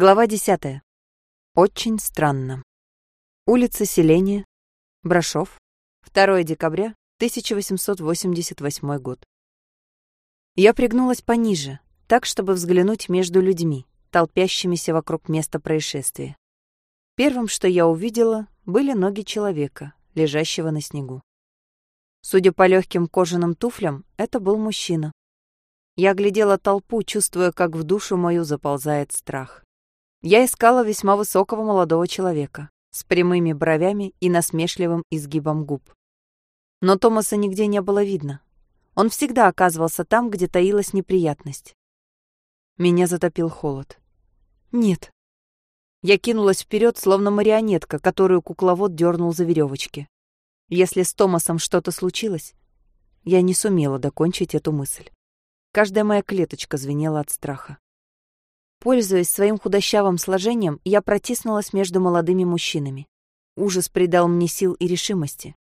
Глава 10. Очень странно. Улица Селения, Брашов, 2 декабря 1888 год. Я пригнулась пониже, так, чтобы взглянуть между людьми, толпящимися вокруг места происшествия. Первым, что я увидела, были ноги человека, лежащего на снегу. Судя по легким кожаным туфлям, это был мужчина. Я глядела толпу, чувствуя, как в душу мою заползает страх. Я искала весьма высокого молодого человека с прямыми бровями и насмешливым изгибом губ. Но Томаса нигде не было видно. Он всегда оказывался там, где таилась неприятность. Меня затопил холод. Нет. Я кинулась вперед, словно марионетка, которую кукловод дернул за веревочки. Если с Томасом что-то случилось, я не сумела докончить эту мысль. Каждая моя клеточка звенела от страха. Пользуясь своим худощавым сложением, я протиснулась между молодыми мужчинами. Ужас придал мне сил и решимости.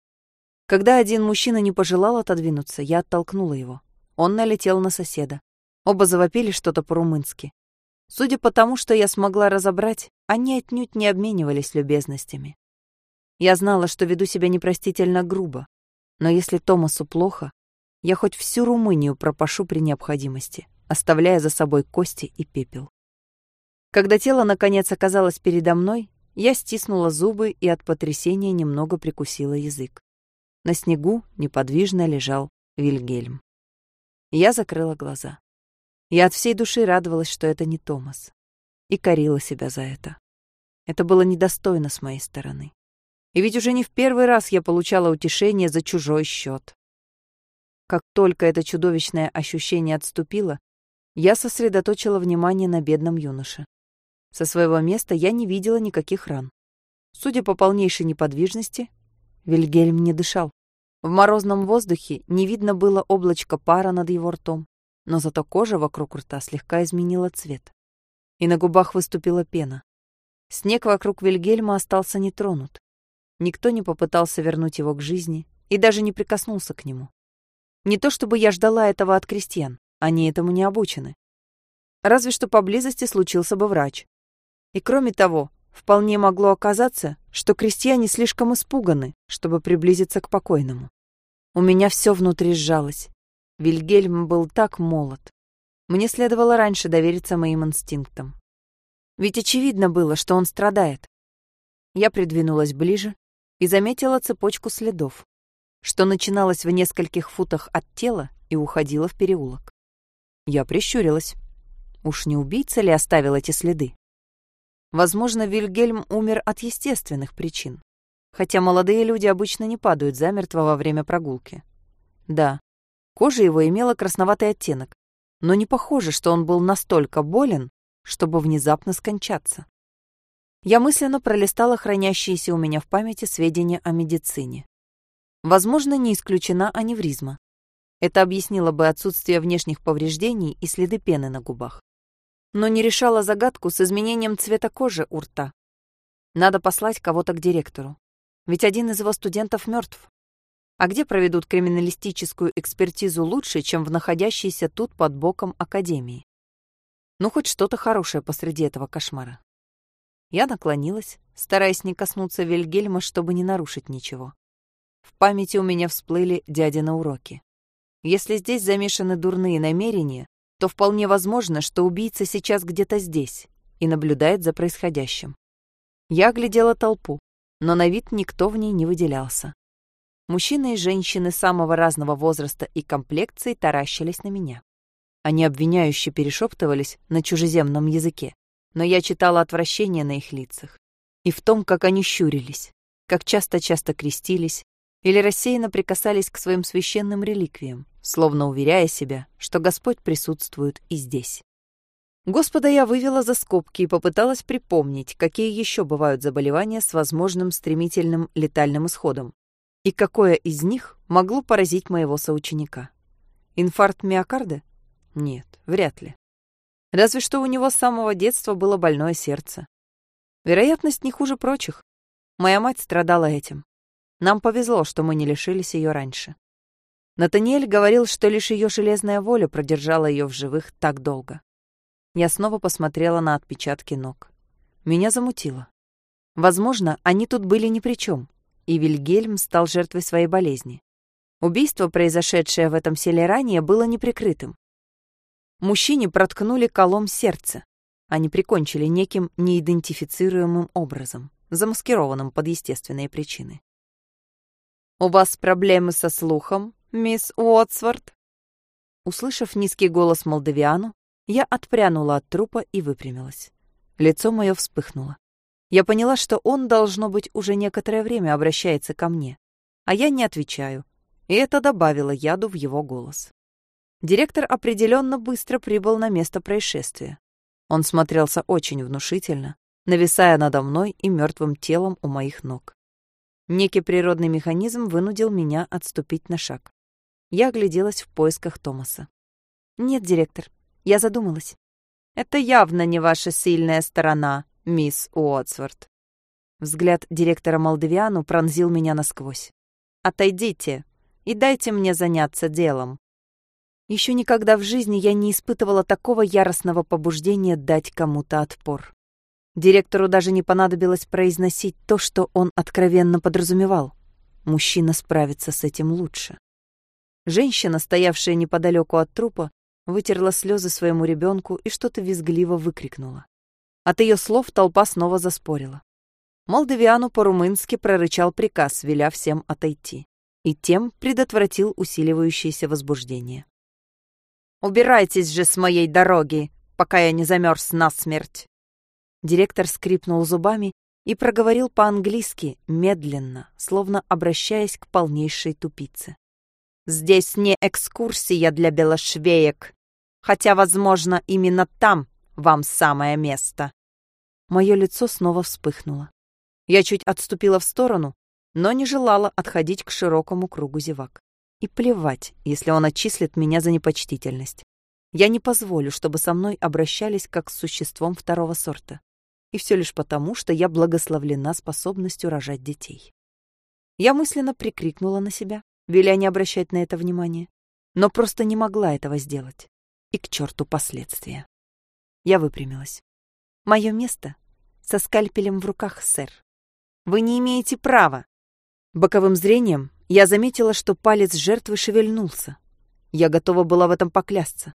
Когда один мужчина не пожелал отодвинуться, я оттолкнула его. Он налетел на соседа. Оба завопили что-то по-румынски. Судя по тому, что я смогла разобрать, они отнюдь не обменивались любезностями. Я знала, что веду себя непростительно грубо, но если Томасу плохо, я хоть всю Румынию пропашу при необходимости, оставляя за собой кости и пепел. Когда тело, наконец, оказалось передо мной, я стиснула зубы и от потрясения немного прикусила язык. На снегу неподвижно лежал Вильгельм. Я закрыла глаза. Я от всей души радовалась, что это не Томас. И корила себя за это. Это было недостойно с моей стороны. И ведь уже не в первый раз я получала утешение за чужой счет. Как только это чудовищное ощущение отступило, я сосредоточила внимание на бедном юноше. Со своего места я не видела никаких ран. Судя по полнейшей неподвижности, Вильгельм не дышал. В морозном воздухе не видно было облачко пара над его ртом, но зато кожа вокруг рта слегка изменила цвет. И на губах выступила пена. Снег вокруг Вильгельма остался нетронут. Никто не попытался вернуть его к жизни и даже не прикоснулся к нему. Не то чтобы я ждала этого от крестьян, они этому не обучены. Разве что поблизости случился бы врач, и кроме того, вполне могло оказаться, что крестьяне слишком испуганы, чтобы приблизиться к покойному. У меня все внутри сжалось. Вильгельм был так молод. Мне следовало раньше довериться моим инстинктам. Ведь очевидно было, что он страдает. Я придвинулась ближе и заметила цепочку следов, что начиналась в нескольких футах от тела и уходила в переулок. Я прищурилась. Уж не убийца ли оставил эти следы? Возможно, Вильгельм умер от естественных причин. Хотя молодые люди обычно не падают замертво во время прогулки. Да, кожа его имела красноватый оттенок, но не похоже, что он был настолько болен, чтобы внезапно скончаться. Я мысленно пролистала хранящиеся у меня в памяти сведения о медицине. Возможно, не исключена аневризма. Это объяснило бы отсутствие внешних повреждений и следы пены на губах но не решала загадку с изменением цвета кожи у рта. Надо послать кого-то к директору. Ведь один из его студентов мертв. А где проведут криминалистическую экспертизу лучше, чем в находящейся тут под боком академии? Ну, хоть что-то хорошее посреди этого кошмара. Я наклонилась, стараясь не коснуться Вильгельма, чтобы не нарушить ничего. В памяти у меня всплыли дядины уроки. Если здесь замешаны дурные намерения, то вполне возможно, что убийца сейчас где-то здесь и наблюдает за происходящим. Я глядела толпу, но на вид никто в ней не выделялся. Мужчины и женщины самого разного возраста и комплекции таращились на меня. Они обвиняюще перешептывались на чужеземном языке, но я читала отвращение на их лицах и в том, как они щурились, как часто-часто крестились или рассеянно прикасались к своим священным реликвиям, словно уверяя себя, что Господь присутствует и здесь. Господа я вывела за скобки и попыталась припомнить, какие еще бывают заболевания с возможным стремительным летальным исходом, и какое из них могло поразить моего соученика. Инфаркт миокарда? Нет, вряд ли. Разве что у него с самого детства было больное сердце. Вероятность не хуже прочих. Моя мать страдала этим. Нам повезло, что мы не лишились ее раньше. Натаниэль говорил, что лишь ее железная воля продержала ее в живых так долго. Я снова посмотрела на отпечатки ног. Меня замутило. Возможно, они тут были ни при чем, и Вильгельм стал жертвой своей болезни. Убийство, произошедшее в этом селе ранее, было неприкрытым. Мужчине проткнули колом сердце. Они прикончили неким неидентифицируемым образом, замаскированным под естественные причины. «У вас проблемы со слухом, мисс Уотсворт?» Услышав низкий голос Молдавиану, я отпрянула от трупа и выпрямилась. Лицо мое вспыхнуло. Я поняла, что он, должно быть, уже некоторое время обращается ко мне, а я не отвечаю, и это добавило яду в его голос. Директор определенно быстро прибыл на место происшествия. Он смотрелся очень внушительно, нависая надо мной и мертвым телом у моих ног. Некий природный механизм вынудил меня отступить на шаг. Я огляделась в поисках Томаса. «Нет, директор, я задумалась. Это явно не ваша сильная сторона, мисс Уотсворт. Взгляд директора Молдавиану пронзил меня насквозь. Отойдите и дайте мне заняться делом. Еще никогда в жизни я не испытывала такого яростного побуждения дать кому-то отпор. Директору даже не понадобилось произносить то, что он откровенно подразумевал. Мужчина справится с этим лучше. Женщина, стоявшая неподалеку от трупа, вытерла слезы своему ребенку и что-то визгливо выкрикнула. От ее слов толпа снова заспорила. Молдавиану по-румынски прорычал приказ, веля всем отойти, и тем предотвратил усиливающееся возбуждение. «Убирайтесь же с моей дороги, пока я не замерз насмерть!» Директор скрипнул зубами и проговорил по-английски, медленно, словно обращаясь к полнейшей тупице. «Здесь не экскурсия для белошвеек, хотя, возможно, именно там вам самое место. Мое лицо снова вспыхнуло. Я чуть отступила в сторону, но не желала отходить к широкому кругу зевак. И плевать, если он отчислит меня за непочтительность. Я не позволю, чтобы со мной обращались как с существом второго сорта. И все лишь потому, что я благословлена способностью рожать детей. Я мысленно прикрикнула на себя, веля не обращать на это внимания, но просто не могла этого сделать и к черту последствия. Я выпрямилась. Мое место со скальпелем в руках, сэр. Вы не имеете права. Боковым зрением я заметила, что палец жертвы шевельнулся. Я готова была в этом поклясться.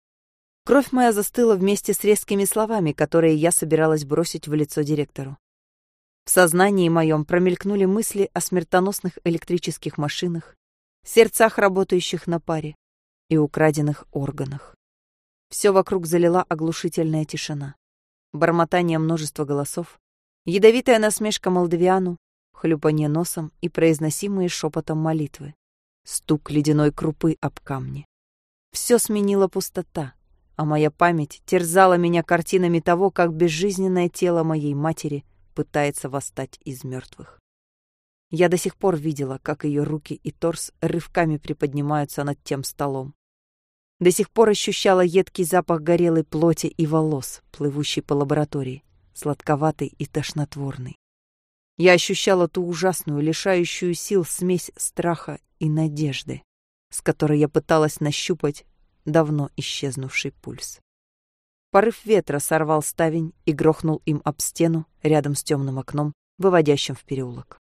Кровь моя застыла вместе с резкими словами, которые я собиралась бросить в лицо директору. В сознании моем промелькнули мысли о смертоносных электрических машинах, сердцах, работающих на паре, и украденных органах. Все вокруг залила оглушительная тишина. Бормотание множества голосов, ядовитая насмешка молдавиану, хлюпанье носом и произносимые шепотом молитвы, стук ледяной крупы об камни. Все сменила пустота, а моя память терзала меня картинами того, как безжизненное тело моей матери пытается восстать из мертвых. Я до сих пор видела, как ее руки и торс рывками приподнимаются над тем столом, до сих пор ощущала едкий запах горелой плоти и волос, плывущий по лаборатории, сладковатый и тошнотворный. Я ощущала ту ужасную, лишающую сил смесь страха и надежды, с которой я пыталась нащупать давно исчезнувший пульс. Порыв ветра сорвал ставень и грохнул им об стену рядом с темным окном, выводящим в переулок.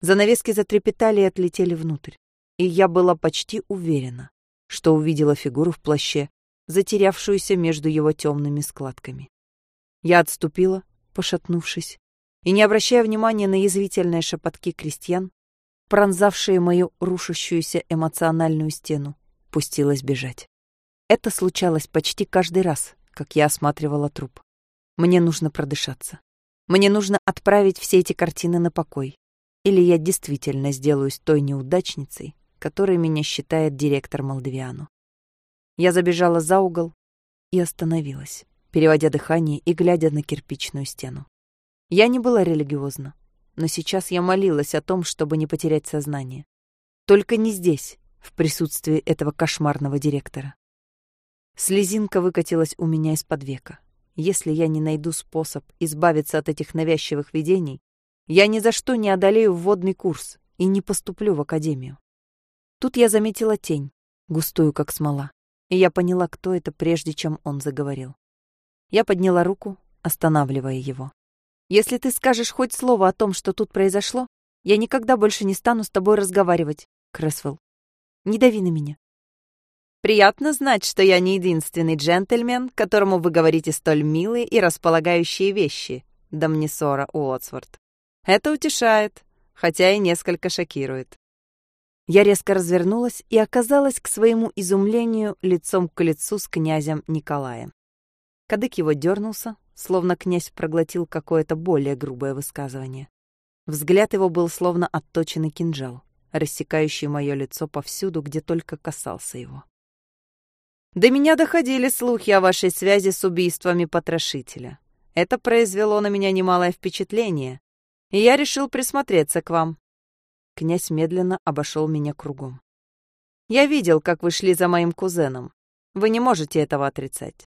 Занавески затрепетали и отлетели внутрь, и я была почти уверена, что увидела фигуру в плаще, затерявшуюся между его темными складками. Я отступила, пошатнувшись, и, не обращая внимания на язвительные шепотки крестьян, пронзавшие мою рушащуюся эмоциональную стену, пустилась бежать. Это случалось почти каждый раз, как я осматривала труп. Мне нужно продышаться. Мне нужно отправить все эти картины на покой. Или я действительно сделаюсь той неудачницей, которой меня считает директор Молдавиану. Я забежала за угол и остановилась, переводя дыхание и глядя на кирпичную стену. Я не была религиозна, но сейчас я молилась о том, чтобы не потерять сознание. Только не здесь, в присутствии этого кошмарного директора. Слезинка выкатилась у меня из-под века. Если я не найду способ избавиться от этих навязчивых видений, я ни за что не одолею вводный курс и не поступлю в академию. Тут я заметила тень, густую, как смола, и я поняла, кто это, прежде чем он заговорил. Я подняла руку, останавливая его. «Если ты скажешь хоть слово о том, что тут произошло, я никогда больше не стану с тобой разговаривать, Крэсвелл. Не дави на меня». «Приятно знать, что я не единственный джентльмен, которому вы говорите столь милые и располагающие вещи, Дамнисора Уотсворт. Это утешает, хотя и несколько шокирует». Я резко развернулась и оказалась к своему изумлению лицом к лицу с князем Николаем. Кадык его дернулся, словно князь проглотил какое-то более грубое высказывание. Взгляд его был словно отточенный кинжал, рассекающий мое лицо повсюду, где только касался его. «До меня доходили слухи о вашей связи с убийствами потрошителя. Это произвело на меня немалое впечатление, и я решил присмотреться к вам. Князь медленно обошел меня кругом. «Я видел, как вы шли за моим кузеном. Вы не можете этого отрицать.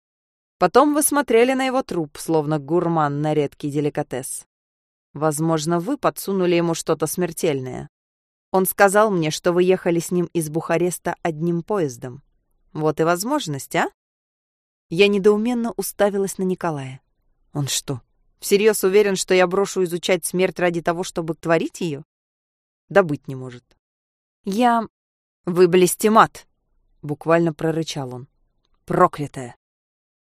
Потом вы смотрели на его труп, словно гурман на редкий деликатес. Возможно, вы подсунули ему что-то смертельное. Он сказал мне, что вы ехали с ним из Бухареста одним поездом. Вот и возможность, а?» Я недоуменно уставилась на Николая. «Он что, всерьез уверен, что я брошу изучать смерть ради того, чтобы творить ее? Да быть не может. Я... Вы блестимат! Буквально прорычал он. Проклятая!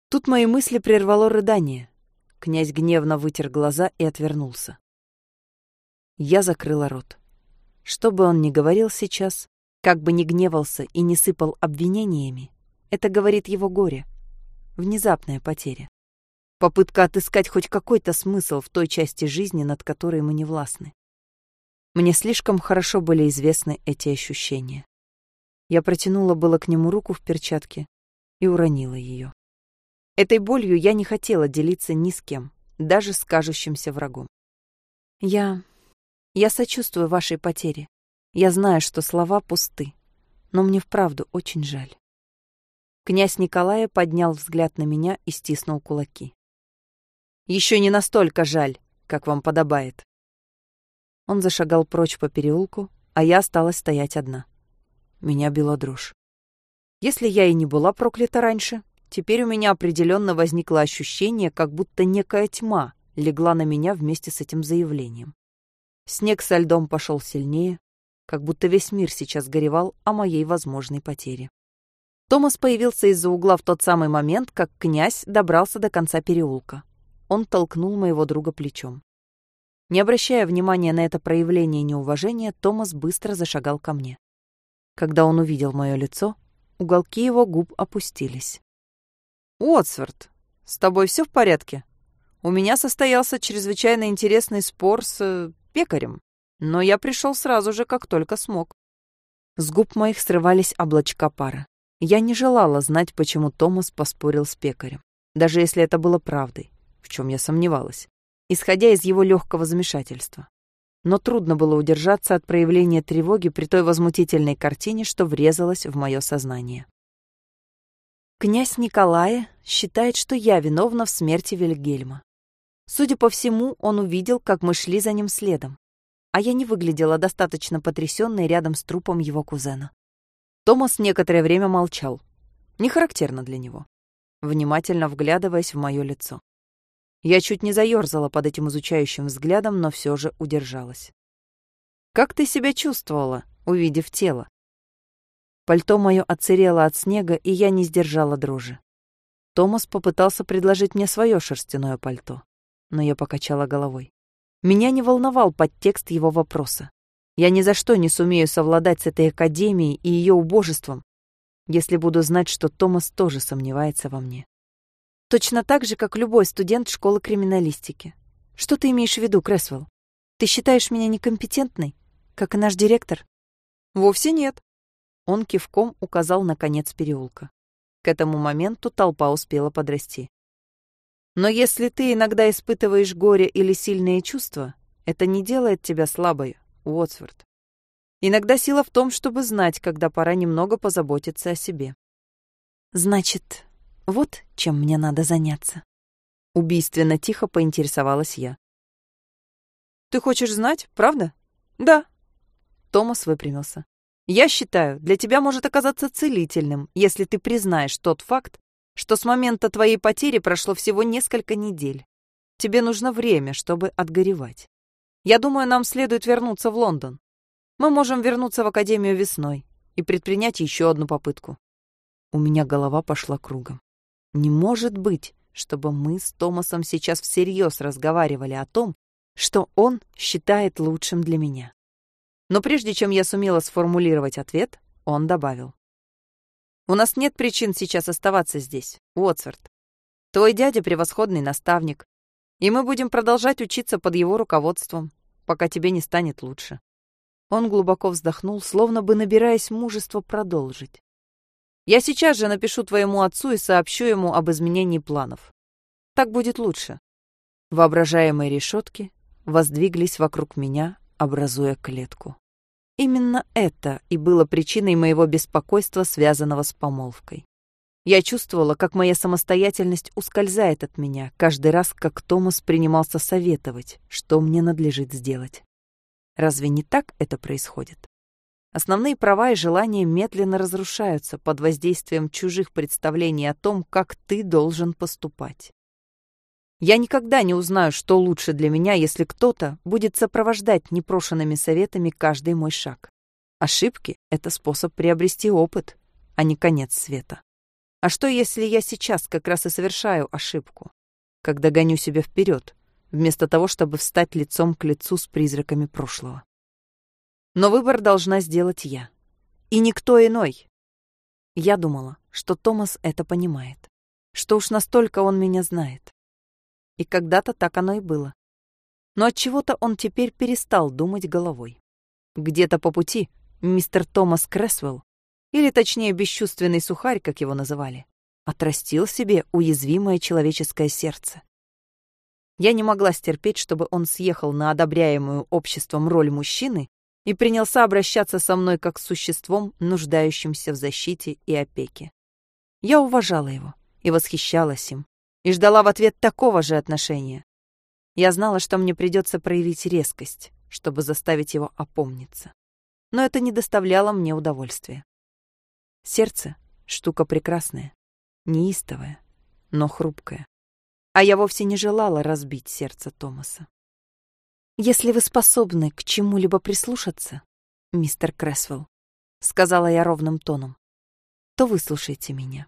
Тут мои мысли прервало рыдание. Князь гневно вытер глаза и отвернулся. Я закрыла рот. Что бы он ни говорил сейчас, как бы ни гневался и не сыпал обвинениями, это говорит его горе. Внезапная потеря. Попытка отыскать хоть какой-то смысл в той части жизни, над которой мы не властны. Мне слишком хорошо были известны эти ощущения. Я протянула было к нему руку в перчатке и уронила ее. Этой болью я не хотела делиться ни с кем, даже с кажущимся врагом. Я... я сочувствую вашей потере. Я знаю, что слова пусты, но мне вправду очень жаль. Князь Николая поднял взгляд на меня и стиснул кулаки. Еще не настолько жаль, как вам подобает. Он зашагал прочь по переулку, а я осталась стоять одна. Меня била дрожь. Если я и не была проклята раньше, теперь у меня определенно возникло ощущение, как будто некая тьма легла на меня вместе с этим заявлением. Снег со льдом пошел сильнее, как будто весь мир сейчас горевал о моей возможной потере. Томас появился из-за угла в тот самый момент, как князь добрался до конца переулка. Он толкнул моего друга плечом. Не обращая внимания на это проявление неуважения, Томас быстро зашагал ко мне. Когда он увидел мое лицо, уголки его губ опустились. «Уотсворт, с тобой все в порядке? У меня состоялся чрезвычайно интересный спор с... Э, пекарем, но я пришел сразу же, как только смог». С губ моих срывались облачка пара. Я не желала знать, почему Томас поспорил с пекарем, даже если это было правдой, в чем я сомневалась исходя из его легкого замешательства. Но трудно было удержаться от проявления тревоги при той возмутительной картине, что врезалась в мое сознание. Князь Николая считает, что я виновна в смерти Вильгельма. Судя по всему, он увидел, как мы шли за ним следом, а я не выглядела достаточно потрясенной рядом с трупом его кузена. Томас некоторое время молчал. Не характерно для него, внимательно вглядываясь в мое лицо. Я чуть не заёрзала под этим изучающим взглядом, но все же удержалась. «Как ты себя чувствовала, увидев тело?» Пальто мое отсырело от снега, и я не сдержала дрожи. Томас попытался предложить мне свое шерстяное пальто, но я покачала головой. Меня не волновал подтекст его вопроса. Я ни за что не сумею совладать с этой академией и ее убожеством, если буду знать, что Томас тоже сомневается во мне. Точно так же, как любой студент школы криминалистики. Что ты имеешь в виду, Крэсвелл? Ты считаешь меня некомпетентной, как и наш директор? Вовсе нет. Он кивком указал на конец переулка. К этому моменту толпа успела подрасти. Но если ты иногда испытываешь горе или сильные чувства, это не делает тебя слабой, Уотсворт. Иногда сила в том, чтобы знать, когда пора немного позаботиться о себе. Значит, вот чем мне надо заняться. Убийственно тихо поинтересовалась я. Ты хочешь знать, правда? Да. Томас выпрямился. Я считаю, для тебя может оказаться целительным, если ты признаешь тот факт, что с момента твоей потери прошло всего несколько недель. Тебе нужно время, чтобы отгоревать. Я думаю, нам следует вернуться в Лондон. Мы можем вернуться в Академию весной и предпринять еще одну попытку. У меня голова пошла кругом. Не может быть, чтобы мы с Томасом сейчас всерьез разговаривали о том, что он считает лучшим для меня. Но прежде чем я сумела сформулировать ответ, он добавил. «У нас нет причин сейчас оставаться здесь, Уотсворт. Твой дядя — превосходный наставник, и мы будем продолжать учиться под его руководством, пока тебе не станет лучше». Он глубоко вздохнул, словно бы набираясь мужества продолжить. «Я сейчас же напишу твоему отцу и сообщу ему об изменении планов. Так будет лучше». Воображаемые решетки воздвиглись вокруг меня, образуя клетку. Именно это и было причиной моего беспокойства, связанного с помолвкой. Я чувствовала, как моя самостоятельность ускользает от меня каждый раз, как Томас принимался советовать, что мне надлежит сделать. Разве не так это происходит? Основные права и желания медленно разрушаются под воздействием чужих представлений о том, как ты должен поступать. Я никогда не узнаю, что лучше для меня, если кто-то будет сопровождать непрошенными советами каждый мой шаг. Ошибки — это способ приобрести опыт, а не конец света. А что, если я сейчас как раз и совершаю ошибку, когда гоню себя вперед, вместо того, чтобы встать лицом к лицу с призраками прошлого? Но выбор должна сделать я. И никто иной. Я думала, что Томас это понимает, что уж настолько он меня знает. И когда-то так оно и было. Но от чего-то он теперь перестал думать головой. Где-то по пути мистер Томас Кресвелл, или точнее бесчувственный сухарь, как его называли, отрастил себе уязвимое человеческое сердце. Я не могла стерпеть, чтобы он съехал на одобряемую обществом роль мужчины и принялся обращаться со мной как с существом, нуждающимся в защите и опеке. Я уважала его и восхищалась им, и ждала в ответ такого же отношения. Я знала, что мне придется проявить резкость, чтобы заставить его опомниться. Но это не доставляло мне удовольствия. Сердце — штука прекрасная, неистовая, но хрупкая. А я вовсе не желала разбить сердце Томаса. «Если вы способны к чему-либо прислушаться, мистер Кресвелл», — сказала я ровным тоном, — то выслушайте меня.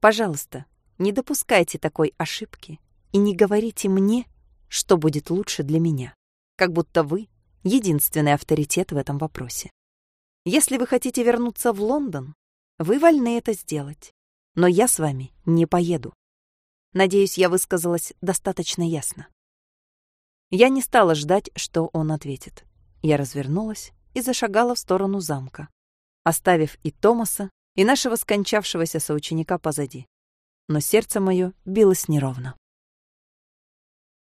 Пожалуйста, не допускайте такой ошибки и не говорите мне, что будет лучше для меня, как будто вы единственный авторитет в этом вопросе. Если вы хотите вернуться в Лондон, вы вольны это сделать, но я с вами не поеду. Надеюсь, я высказалась достаточно ясно. Я не стала ждать, что он ответит. Я развернулась и зашагала в сторону замка, оставив и Томаса, и нашего скончавшегося соученика позади но сердце мое билось неровно.